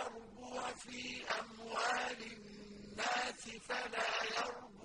يربو في أموال الناس فلا يرضى